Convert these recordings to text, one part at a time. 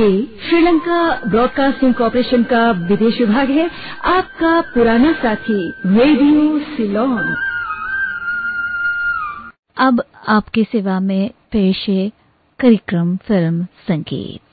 ये Sri Lanka broadcasting corporation का विदेश विभाग है। आपका पुराना साथी, रेडियो सिलोन। अब आपकी सेवा में पेश है कार्यक्रम फ़िल्म संगीत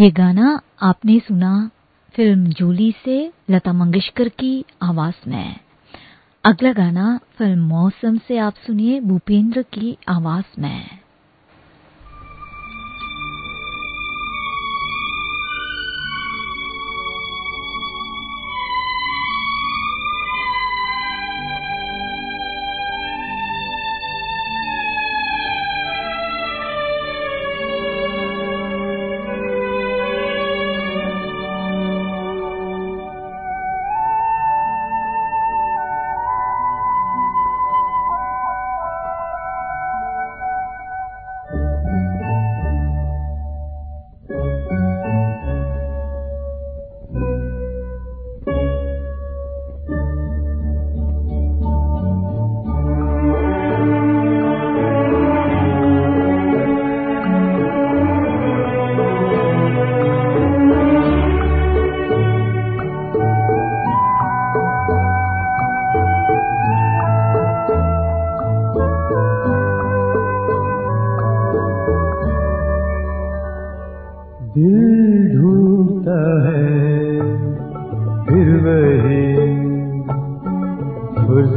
ये गाना आपने सुना फ़िल्म जूली से लता मंगेशकर की आवाज़ में। अगला गाना फ़िल्म मौसम से आप सुनिए भूपेंद्र की आवाज़ में।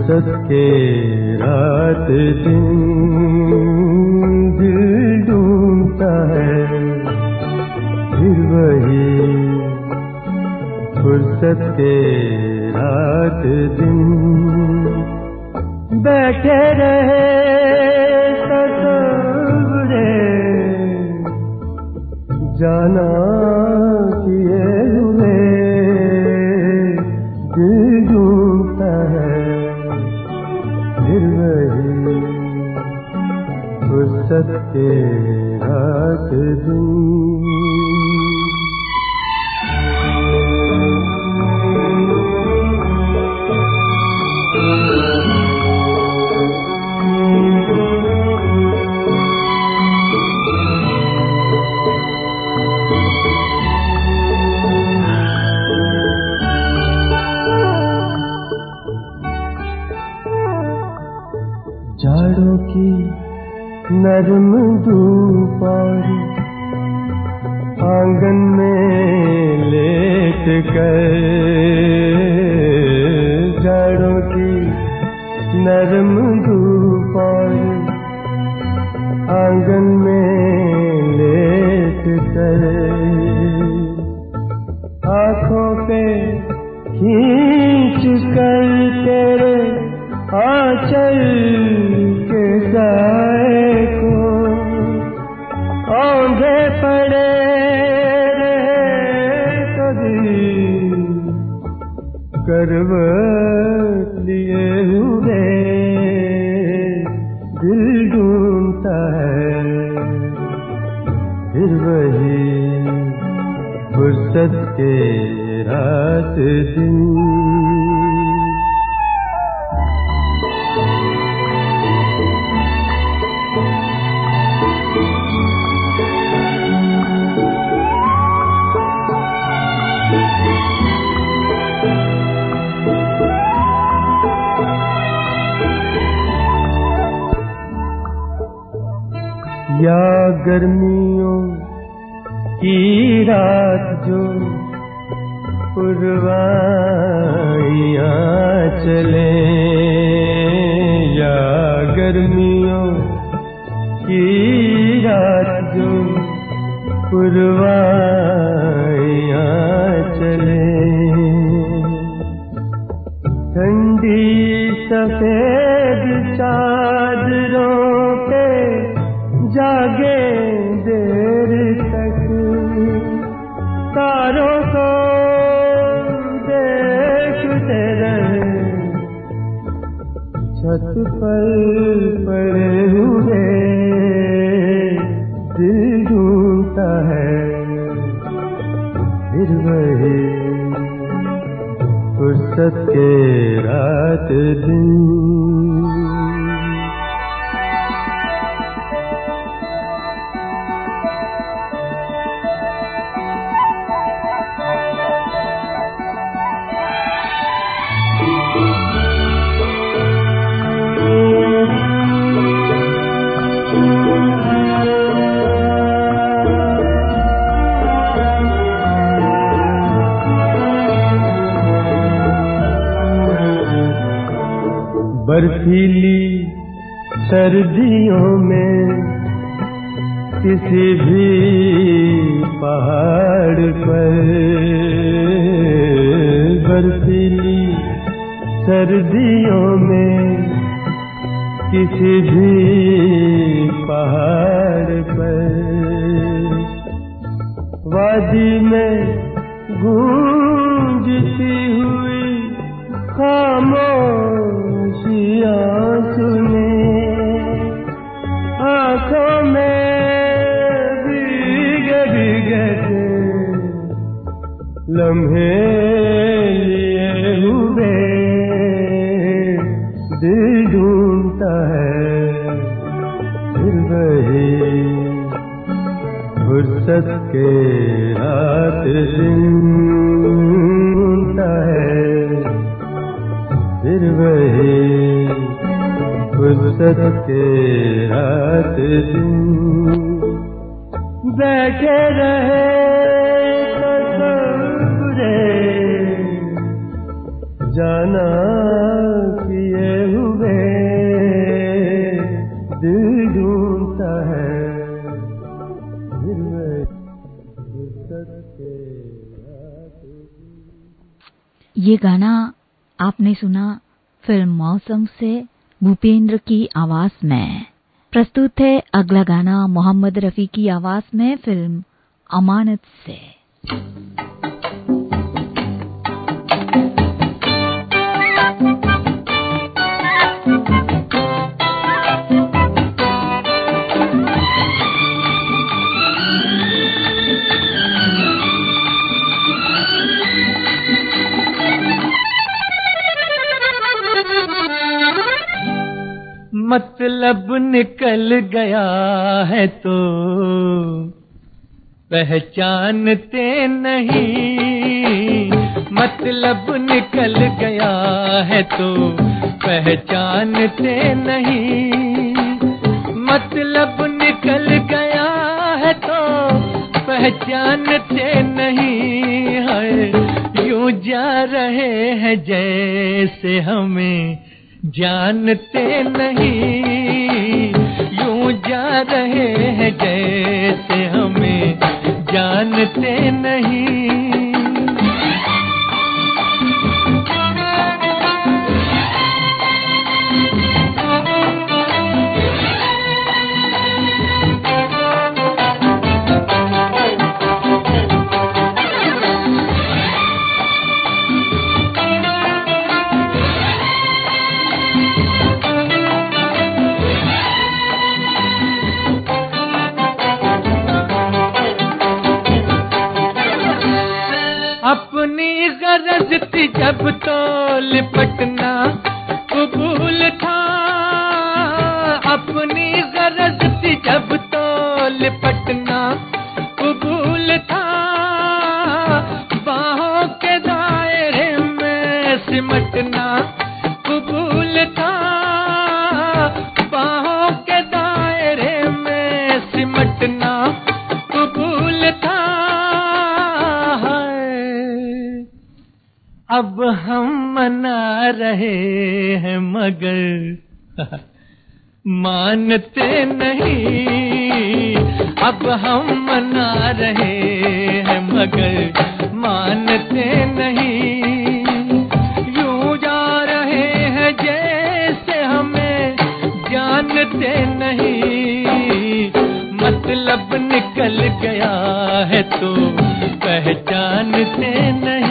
फुर्सत के रात दिन दिल डूबता है। फिर वही फुर्सत के रात दिन। बैठे रहे गर्मियों बर्फीली सर्दियों में किसी भी पहाड़ पर। बर्फीली सर्दियों में किसी भी पहाड़ पर। वादी में गूंजती के की आवाज़ में फ़िल्म अमानत से। मतलब निकल गया है तो। पहचानते नहीं मतलब निकल गया है तो। पहचानते नहीं मतलब निकल गया है तो। पहचानते नहीं, है, यूँ जा रहे हैं जैसे हमें। जानते नहीं। यूँ जा रहे हैं जैसे हमें जानते नहीं। अपनी गरज थी जब तो लिपटना कबूल था। अपनी गरज थी जब तो लिपटना कबूल था। बाहों के दायरे में सिमटना अब हम मना रहे हैं मगर मानते नहीं। अब हम मना रहे हैं मगर मानते नहीं। यूँ जा रहे हैं जैसे हमें जानते नहीं। मतलब निकल गया है तो पहचानते नहीं।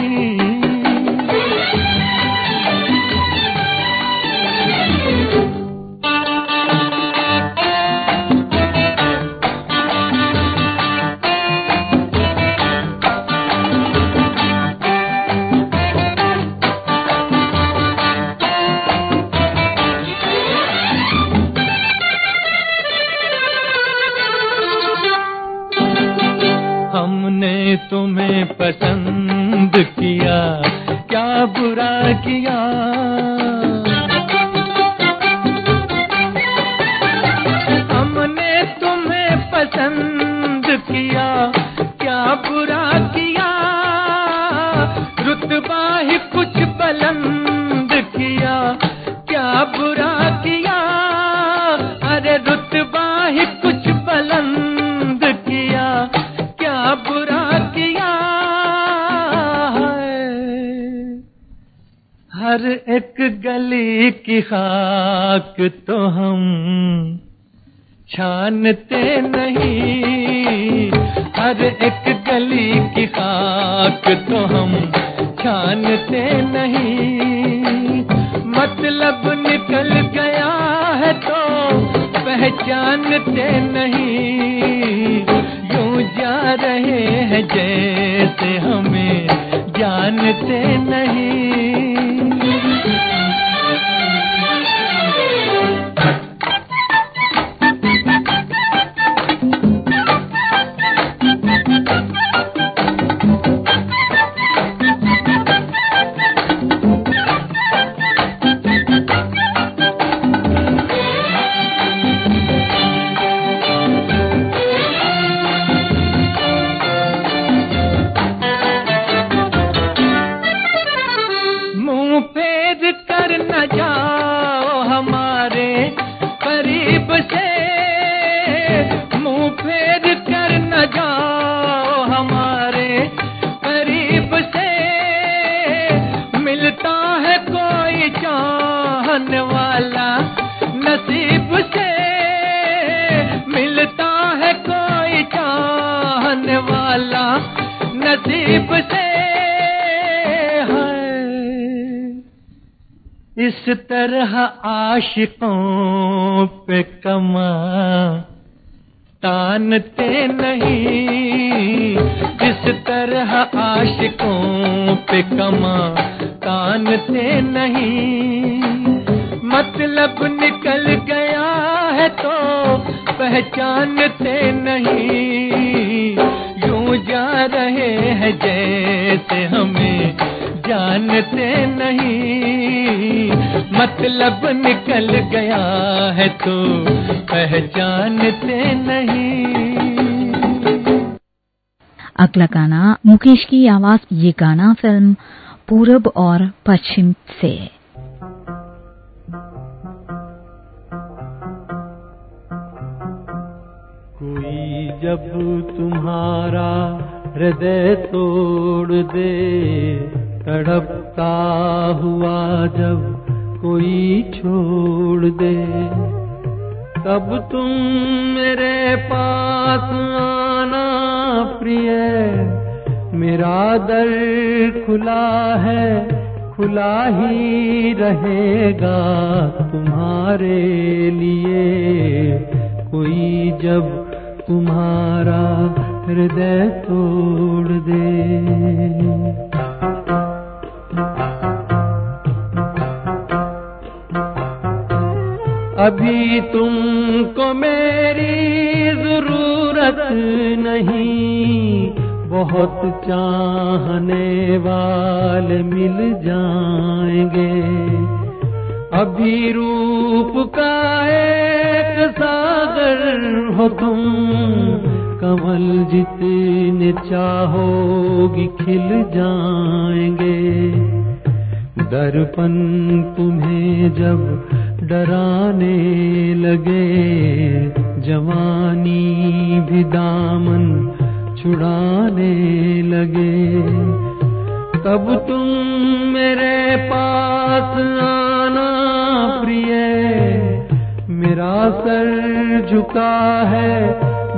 पसंद किया, क्या बुरा किया? हमने तुम्हें पसंद किया, क्या बुरा किया? रुतबा ही कुछ एक गली की खाक तो हम छानते नहीं। हर एक गली की खाक तो हम छानते नहीं। मतलब निकल गया है तो पहचानते नहीं। यूँ जा रहे हैं जैसे हमें जानते नहीं। तरह आशिकों पे कमा। तानते नहीं, जिस तरह आशिकों पे कमा। तानते नहीं मतलब निकल गया है तो पहचानते नहीं। यूँ जा रहे हैं जैसे हमें जानते नहीं। मतलब निकल गया है तो पहचानते नहीं। अगला गाना मुकेश की आवाज़ ये गाना फ़िल्म पूरब और पश्चिम से। है कोई जब तुम्हारा हृदय तोड़ दे तड़पता हुआ जब कोई छोड़ दे। तब तुम मेरे पास आना प्रिय। मेरा दर खुला है, खुला ही रहेगा तुम्हारे लिए। कोई जब तुम्हारा हृदय तोड़ दे। अभी तुमको मेरी ज़रूरत नहीं। बहुत चाहने वाले मिल जाएँगे। अभी रूप का एक सागर हो तुम। कमल जितने चाहोगी खिल जाएँगे। दर्पण तुम्हें जब डराने लगे, जवानी भी दामन छुड़ाने लगे। तब तुम मेरे पास आना प्रिय, मेरा सर झुका है,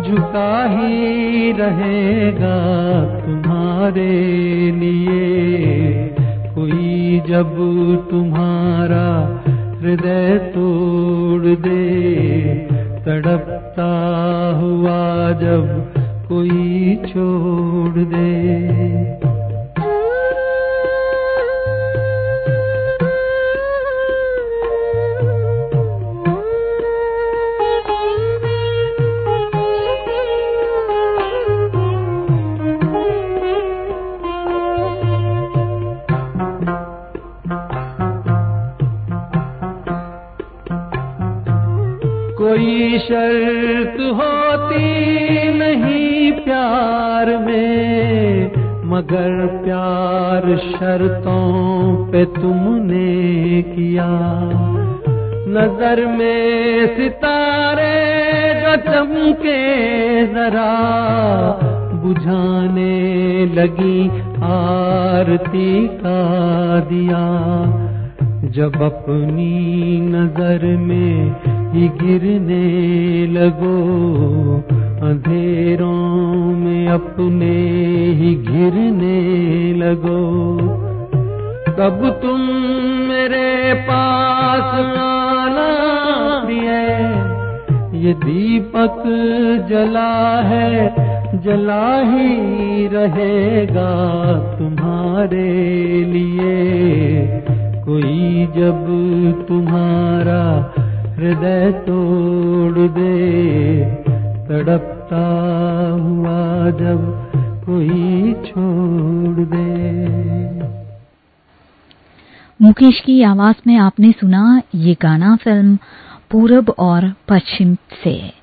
झुका ही रहेगा तुम्हारे लिए। जब तुम्हारा हृदय तोड़ दे तड़पता हुआ जब कोई छोड़ दे नज़र में सितारे जो चमके जरा, बुझाने लगी आरती का दिया। जब अपनी नज़र में ही गिरने लगो, अंधेरों में अपने ही घिरने लगो। तब तुम दीपक जला है, जला ही रहेगा तुम्हारे लिए। कोई जब तुम्हारा हृदय तोड़ दे, तड़पता हुआ जब कोई छोड़ दे। मुकेश की आवाज़ में आपने सुना ये गाना फ़िल्म पूरब और पश्चिम से।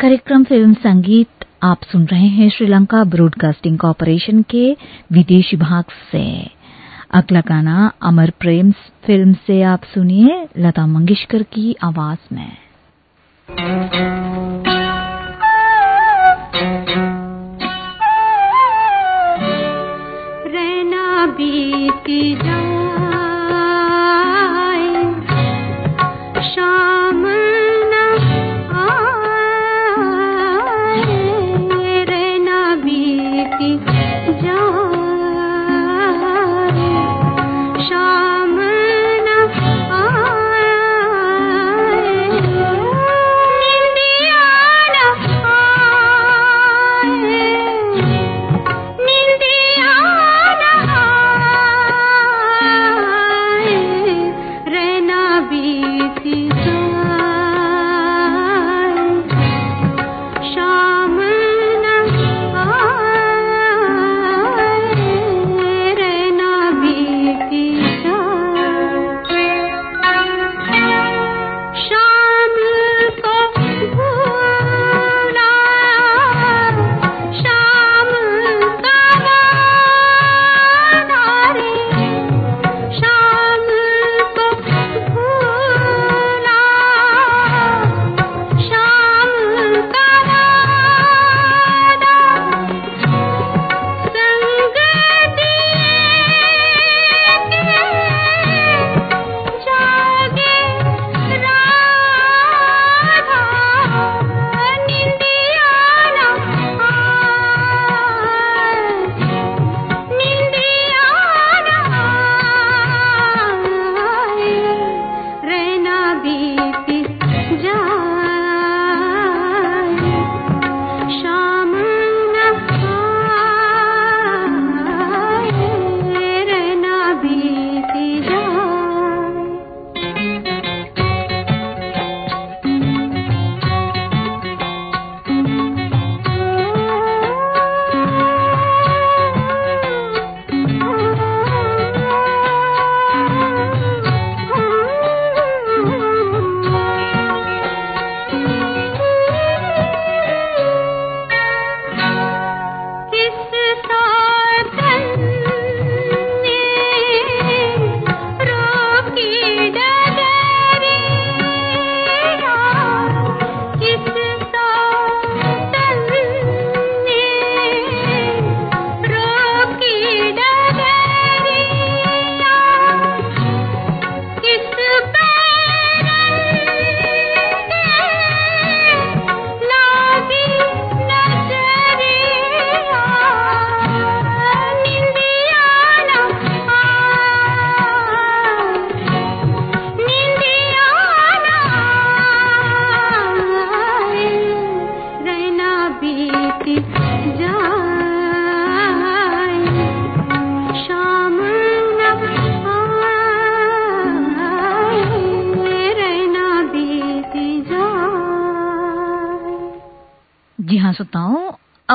कार्यक्रम फ़िल्म संगीत आप सुन रहे हैं श्रीलंका ब्रॉडकास्टिंग कॉरपोरेशन के विदेश विभाग से। अगला गाना अमर प्रेम फ़िल्म से आप सुनिए लता मंगेशकर की आवाज़ में। रहना बीती जाए।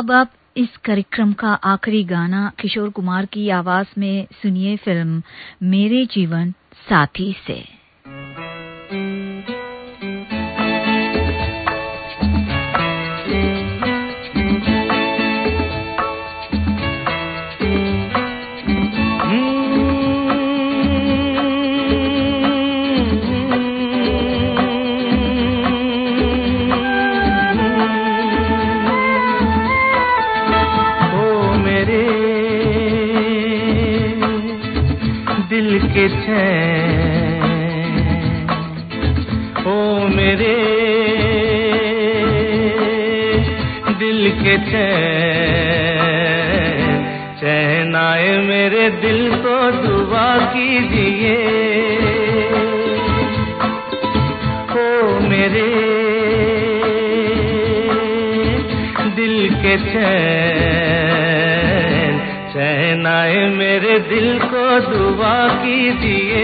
अब आप इस कार्यक्रम का आखिरी गाना किशोर कुमार की आवाज़ में सुनिए फ़िल्म मेरे जीवन साथी से। हैं। ओ मेरे दिल के चैन चैन आए मेरे दिल को दुआ कीजिए। ओ मेरे दिल के चैन चैन मेरे दिल को दुआ कीजिए।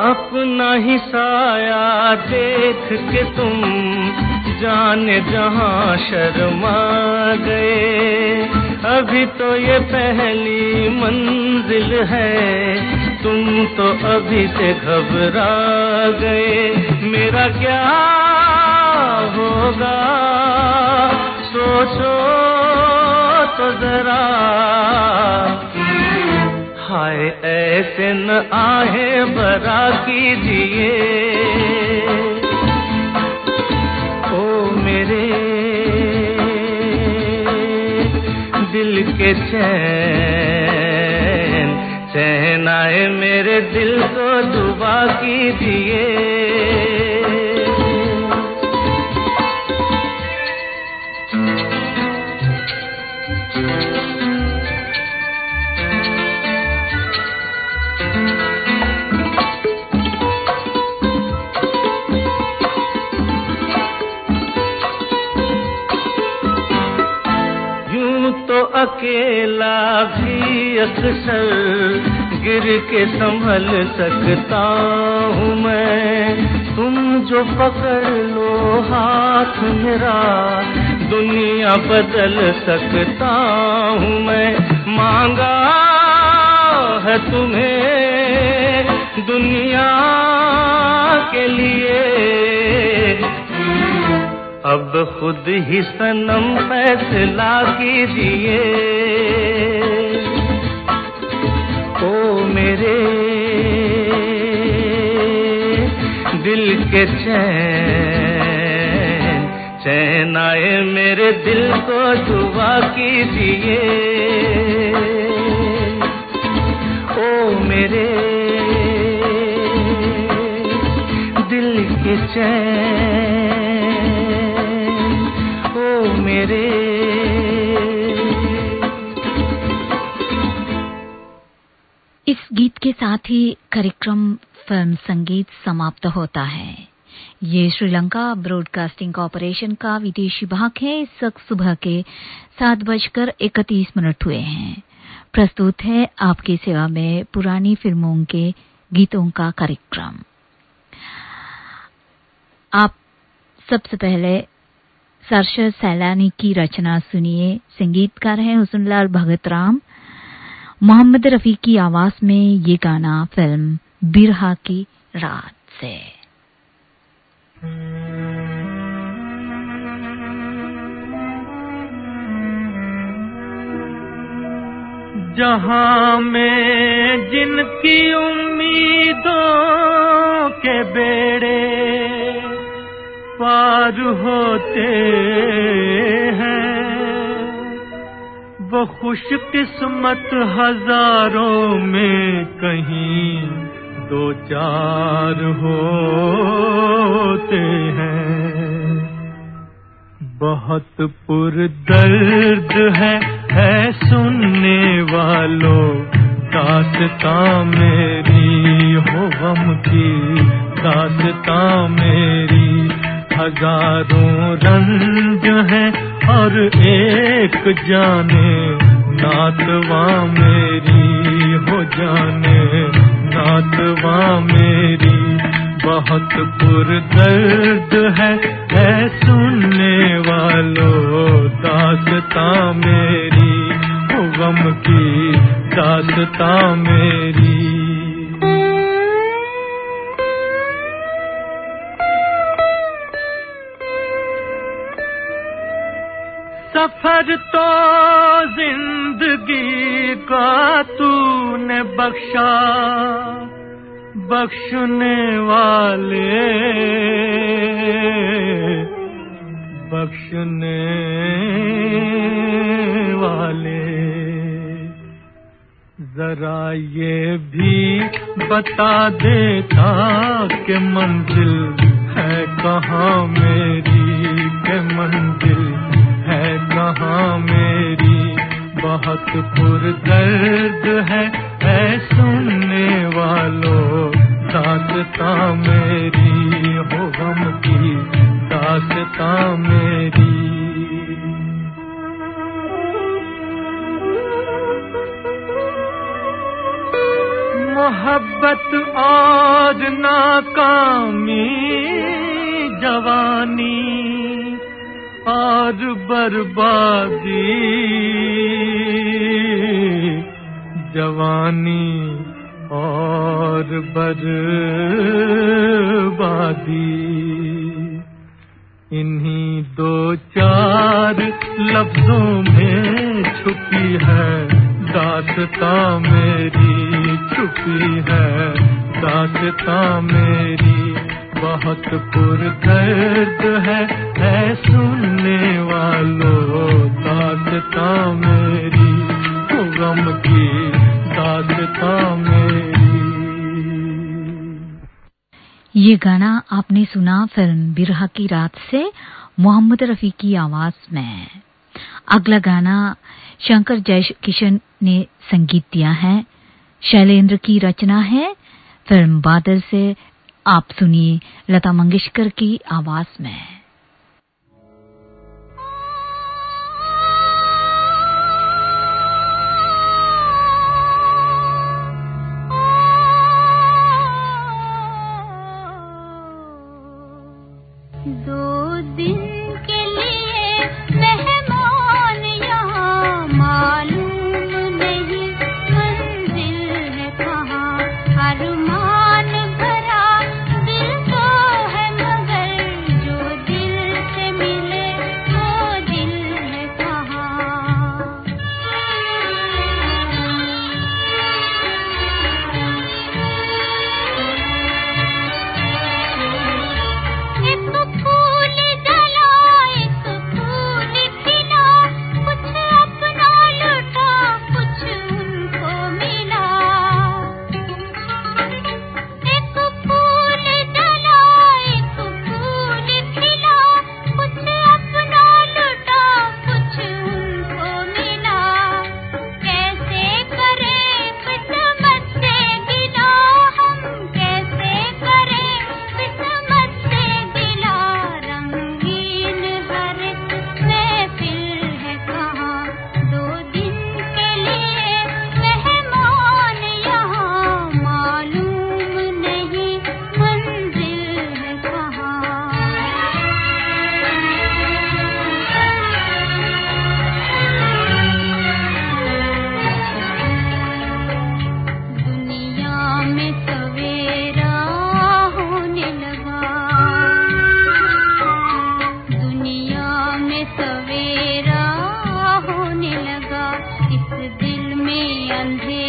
अपना ही साया देख के तुम जाने जहाँ शर्मा गए। अभी तो ये पहली मंजिल है। तुम तो अभी से घबरा गए। मेरा क्या होगा? सोचो तो जरा। हाय, ऐसे न आहे, बरा कीजिए। दिल चैन आए मेरे दिल को दुआ कीजिए। अकेला भी अक्सर गिर के संभल सकता हूँ मैं। तुम जो पकड़ लो हाथ मेरा, दुनिया बदल सकता हूँ मैं। मांगा है तुम्हें दुनिया के लिए अब खुद ही सनम फैसला कीजिए। ओ मेरे, दिल के चैन चैन आए मेरे दिल को दुआ कीजिए। ओ मेरे, दिल के चैन गीत के साथ ही कार्यक्रम फ़िल्म संगीत समाप्त होता है। ये श्रीलंका ब्रॉडकास्टिंग कॉरपोरेशन का विदेशी भाग है। इस वक्त सुबह के सात बजकर इकतीस मिनट हुए हैं। प्रस्तुत है आपकी सेवा में पुरानी फ़िल्मों के गीतों का कार्यक्रम। आप सबसे पहले सरशद सैलानी की रचना सुनिए। संगीतकार हैं हुसनलाल भगत राम मोहम्मद रफी की आवाज़ में ये गाना फ़िल्म बिरहा की रात से। जहाँ में जिनकी उम्मीदों के बेड़े पार होते हैं। वो खुश किस्मत हज़ारों में कहीं दो चार होते हैं। बहुत पुरदर्द है है सुनने वालों, दासता मेरी, हो गम की दासता मेरी। हज़ारों रंग है और एक जाने, नातवा मेरी हो जाने, नातवा मेरी, बहुत पुरदर्द है है सुनने वालों, दासता मेरी गम की दासता मेरी। सफ़र तो ज़िंदगी का तूने बख्शा, बख्शने वाले बख्शने वाले। जरा ये भी बता देता कि मंजिल है कहाँ मेरी, के मंजिल है कहाँ मेरी बहुत पुरदर्द है है सुनने वालों, दासता मेरी हो गम की, दासता मेरी। मोहब्बत और नाकामी, जवानी और बर्बादी। जवानी और बर्बादी। इन्हीं दो चार लफ्जों में छुपी है। दासता मेरी छुपी है। दासता मेरी बहुत पुरदर्द है है सुनने वालों दासता मेरी गम की दासता मेरी। ये गाना आपने सुना फ़िल्म बिरहा की रात से मोहम्मद रफी की आवाज़ में। अगला गाना शंकर जयकिशन ने संगीत दिया है। शैलेंद्र की रचना है। फ़िल्म बादल से आप सुनिए लता मंगेशकर की आवाज़ में। அன்றே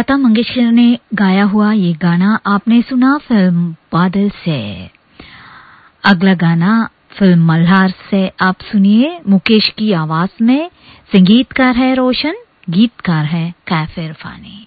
लता मंगेशकर ने गाया हुआ ये गाना आपने सुना फ़िल्म बादल से। अगला गाना फ़िल्म मल्हार से आप सुनिए। मुकेश की आवाज़ में संगीतकार है रोशन, गीतकार है कैफिर इरफानी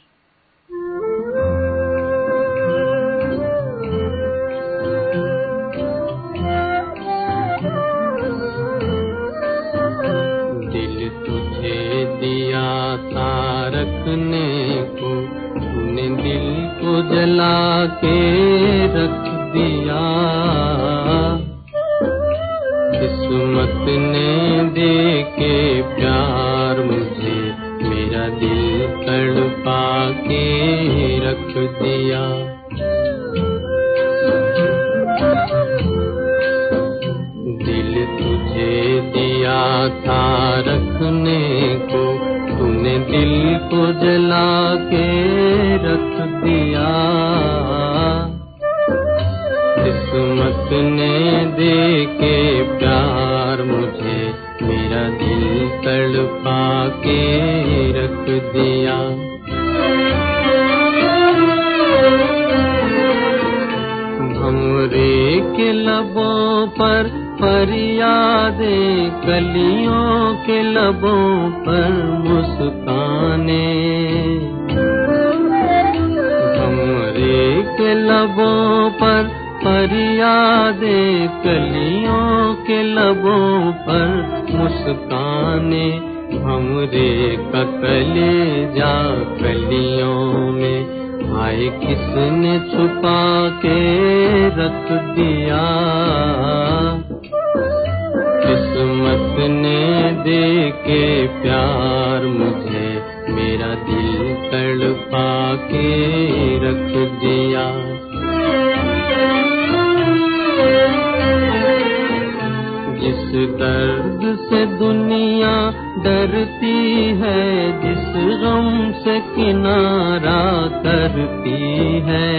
जिस गम से किनारा करती है।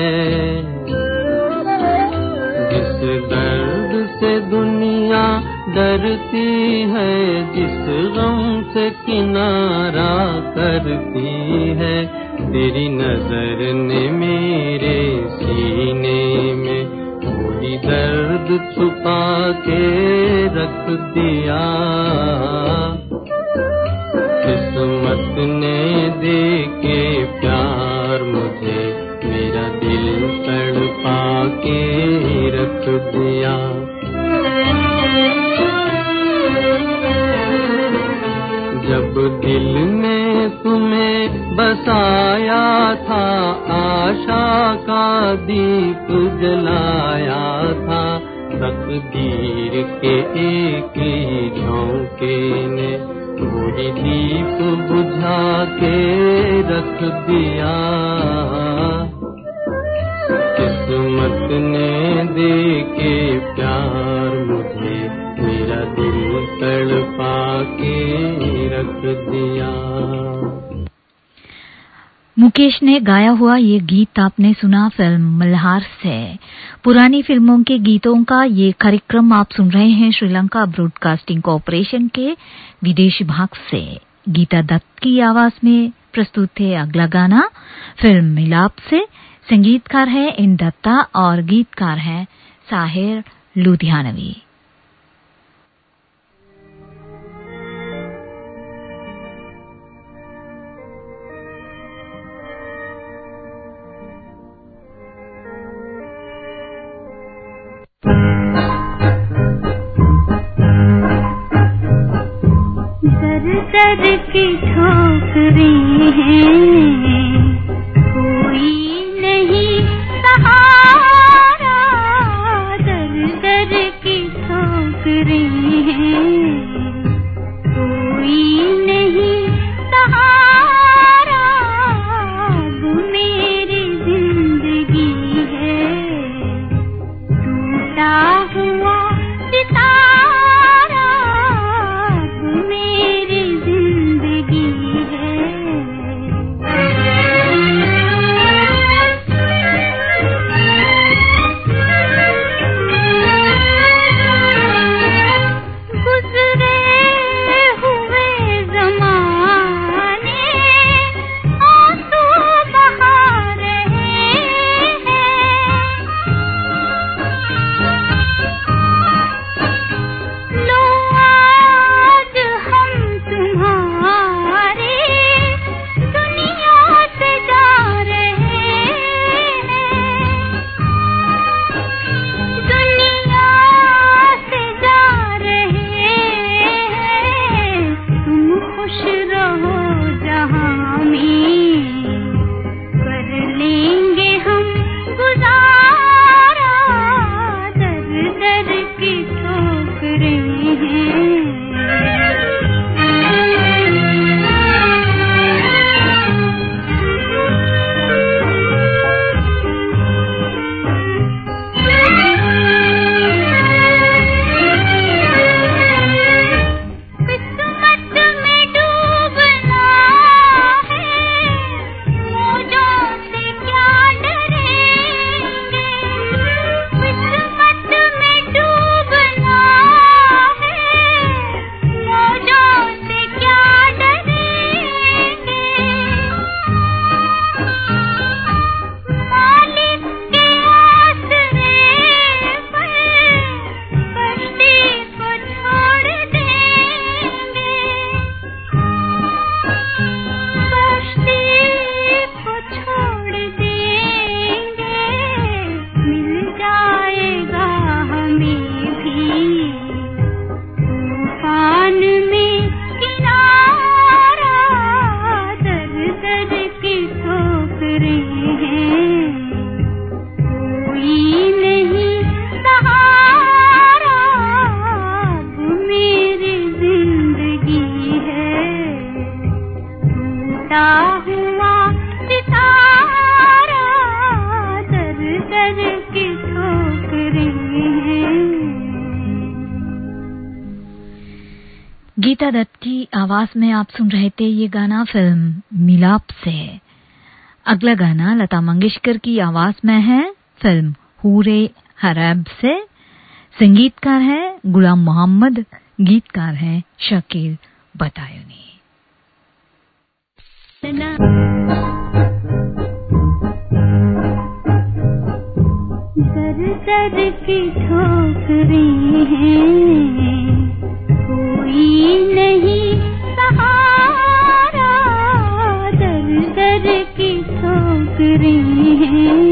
जिस दर्द से दुनिया डरती है, जिस गम से किनारा करती है। तेरी नज़र ने मेरे सीने में कोई दर्द छुपा के रख दिया। किस्मत ने दे प्यार मुझे, मेरा दिल तड़पा के रख दिया। जब दिल में तुम्हें बसाया था, आशा का दीप जलाया था, तकदीर के एक ही झोंके ने वही दीप बुझा के रख दिया। किस्मत ने दे के प्यार मुझे, मेरा दिल तड़पा के रख दिया। मुकेश ने गाया हुआ ये गीत आपने सुना फ़िल्म मल्हार से। पुरानी फ़िल्मों के गीतों का ये कार्यक्रम आप सुन रहे हैं श्रीलंका ब्रॉडकास्टिंग कॉरपोरेशन के विदेश भाग से। गीता दत्त की आवाज़ में प्रस्तुत थे अगला गाना, फ़िल्म मिलाप से। संगीतकार है इन दत्ता और गीतकार है साहिर लुधियानवी। ठोकरें हैं। थे ये गाना फ़िल्म मिलाप से अगला गाना लता मंगेशकर की आवाज़ में है। फ़िल्म हूरे हरब से। संगीतकार है गुलाम मोहम्मद, गीतकार है शकील बतायोनी। हैं। कोई नहीं सहारा दर दर की ठोकरें हैं।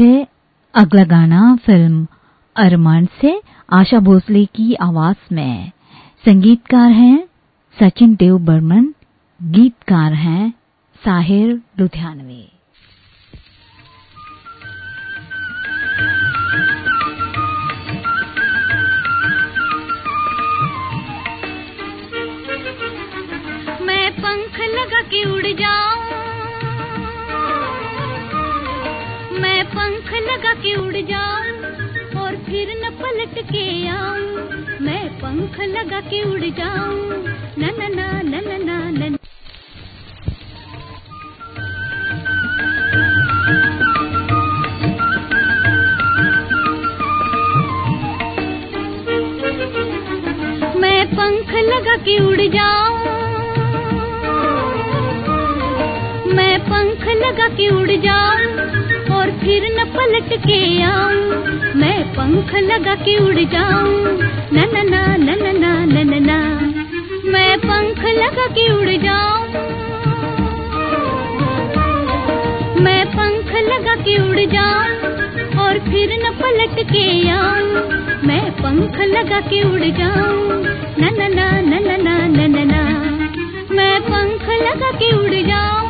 है। अगला गाना फ़िल्म अरमान से आशा भोसले की आवाज़ में। संगीतकार हैं सचिन देव बर्मन, गीतकार हैं साहिर लुधियानवी। मैं पंख लगा के उड़ जाऊँ पंख लगा के उड़ जाऊँ और फिर न पलट के आऊँ। मैं पंख लगा के उड़ जाऊँ। न न मैं पंख लगा के उड़ जाऊँ। मैं पंख लगा के उड़ जाऊँ। फिर न पलट के आऊँ मैं पंख लगा के उड़ जाऊँ न न ना न ना ना मैं पंख लगा के उड़ जाऊँ मैं पंख लगा के उड़ जाऊँ और फिर न पलट के आऊँ मैं पंख लगा के उड़ जाऊँ न न ना न न ना ना मैं पंख लगा के उड़ जाऊँ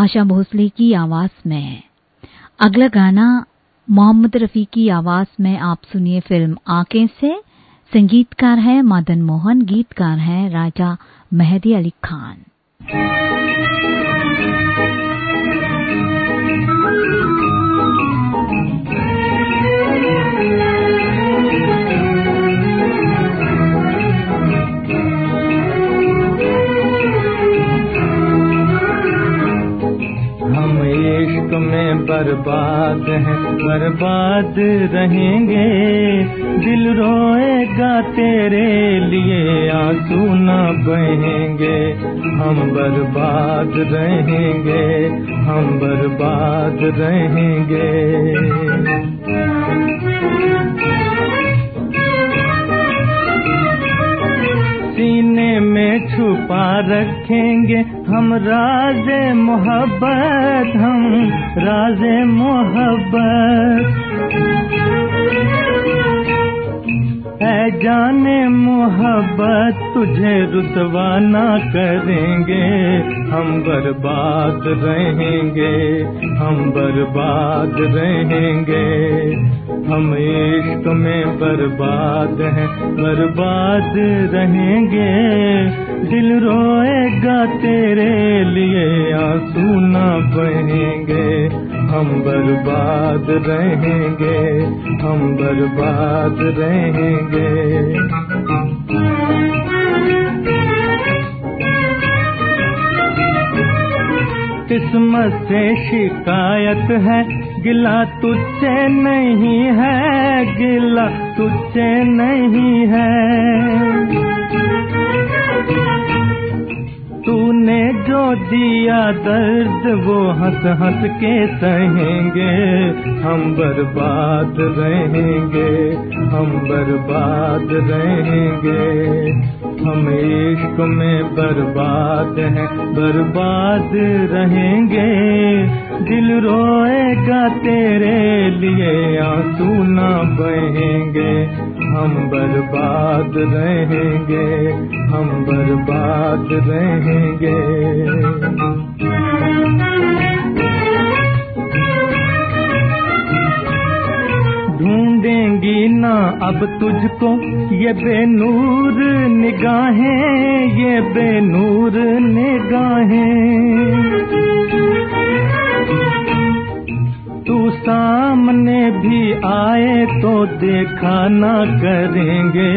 आशा भोसले की आवाज़ में अगला गाना मोहम्मद रफी की आवाज़ में आप सुनिए फ़िल्म आँखें से। संगीतकार है मदन मोहन, गीतकार है राजा मेहदी अली खान। में बर्बाद हैं, बर्बाद रहेंगे। दिल रोएगा तेरे लिए, आँसू न बहेंगे। हम बर्बाद रहेंगे, हम बर्बाद रहेंगे। में छुपा रखेंगे हम राज मोहब्बत हम राज मोहब्बत। है जाने मोहब्बत तुझे रुतवा ना करेंगे, हम बर्बाद रहेंगे, हम बर्बाद रहेंगे। हम इश्क में बर्बाद हैं, बर्बाद रहेंगे। दिल रोएगा तेरे लिए, आँसू ना बहेंगे। हम बर्बाद रहेंगे, हम बर्बाद रहेंगे। किस्मत से शिकायत है, गिला तुझसे नहीं है, गिला तुझसे नहीं है। तूने जो दिया दर्द, वो हंस हंस के सहेंगे। हम बर्बाद रहेंगे, हम बर्बाद रहेंगे। हम इश्क में बर्बाद हैं, बर्बाद रहेंगे। दिल रोएगा तेरे लिए, आँसू ना बहेंगे। हम बर्बाद रहेंगे, हम बर्बाद रहेंगे। ढूंढेंगी ना अब तुझको ये बेनूर निगाहें, ये बेनूर निगाहें। तू सामने भी आए तो देखा ना करेंगे,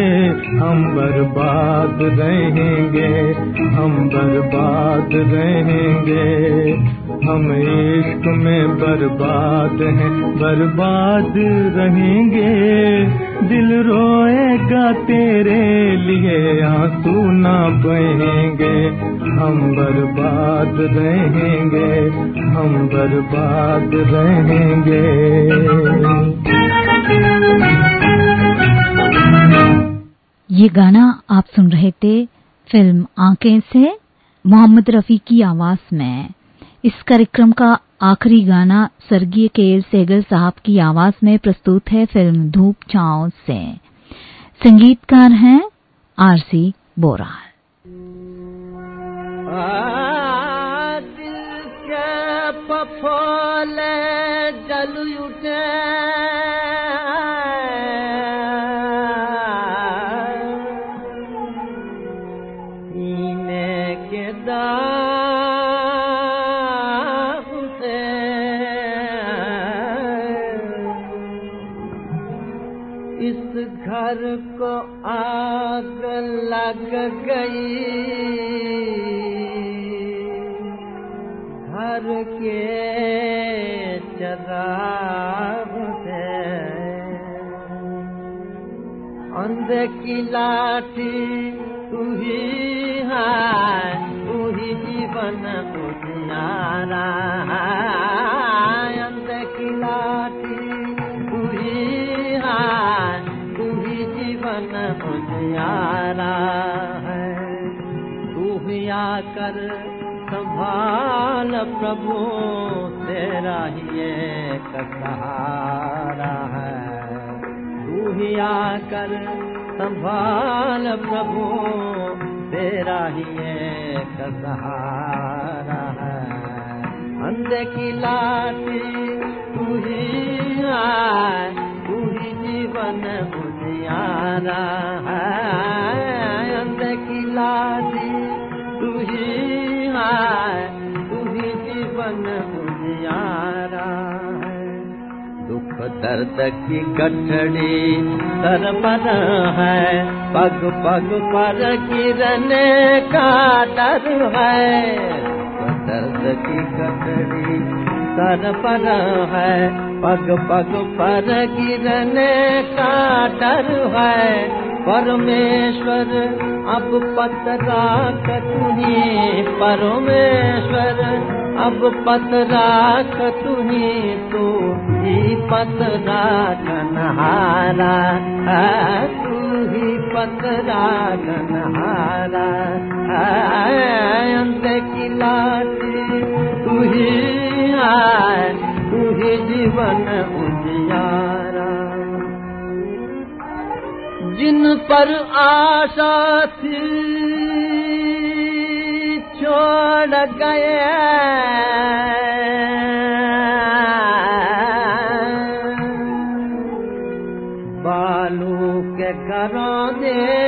हम बर्बाद रहेंगे, हम बर्बाद रहेंगे। हम इश्क में बर्बाद हैं, बर्बाद रहेंगे। दिल रोएगा तेरे लिए, आँसू ना बहेंगे। हम बर्बाद रहेंगे, हम बर्बाद रहेंगे। ये गाना आप सुन रहे थे फ़िल्म आँखें से, मोहम्मद रफी की आवाज़ में। इस कार्यक्रम का आखिरी गाना स्वर्गीय के एल सेगल साहब की आवाज़ में प्रस्तुत है फ़िल्म धूप छाओ से। संगीतकार हैं आरसी बोरा जल उठे लग गई। घर के चराग से अंधे की लाठी तू ही है तू ही जीवन उजियारा है। संभाल प्रभु, तेरा ही एक सहारा है। तू ही आकर संभाल प्रभु, तेरा ही एक सहारा है। अंधे की लाठी तू ही है तू ही जीवन उजियारा है। अंधे की लाठी तू जीवन दुख दर्द की गठड़ी पर है, पग पग पर गिरने का डर है। दर्द की गठड़ी पर है पग पग पर गिरने का डर है। परमेश्वर, अब पतरा तुही परमेश्वर, अब पतरा तुही तू ही पतरा कन्हारा तू ही पतरा कन्हारा अंत की लाठी तू है। तू ही जीवन उजियारा। जिन पर आशा थी छोड़ बालू के घरों दे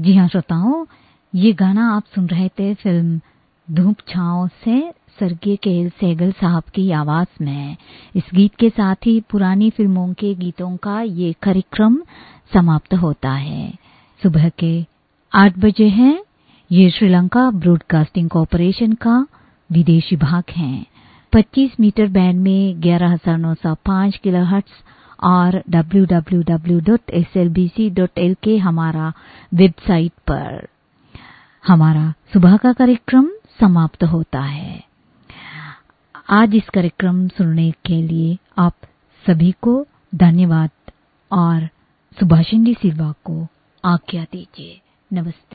जी हाँ श्रोताओं, ये गाना आप सुन रहे थे फ़िल्म धूप छाओ से स्वर्गीय के सहगल साहब की आवाज़ में। इस गीत के साथ ही पुरानी फ़िल्मों के गीतों का ये कार्यक्रम समाप्त होता है। सुबह के आठ बजे है। ये श्रीलंका ब्रॉडकास्टिंग कॉरपोरेशन का विदेशी भाग है। 25 मीटर बैंड में ग्यारह हज़ार नौ 11905 किलोहर्ट्ज और www.slbc.lk हमारा वेबसाइट पर हमारा सुबह का कार्यक्रम समाप्त होता है। आज इस कार्यक्रम सुनने के लिए आप सभी को धन्यवाद और सुभाषिंदी सिल्वा को आज्ञा दीजिए। नमस्ते।